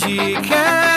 te quero.